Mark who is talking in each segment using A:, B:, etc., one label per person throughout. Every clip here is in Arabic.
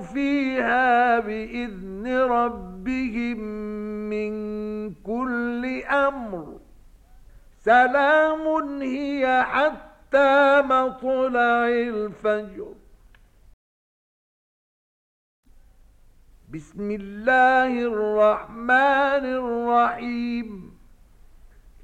A: فيها بإذن ربهم من كل أمر. سلام هي حتى مطلع الفجر. بسم الله الرحمن الرحيم.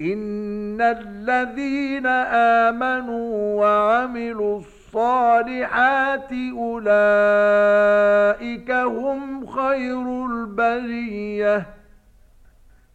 A: ان الذين امنوا وعملوا الصالحات اولئك هم خير البريه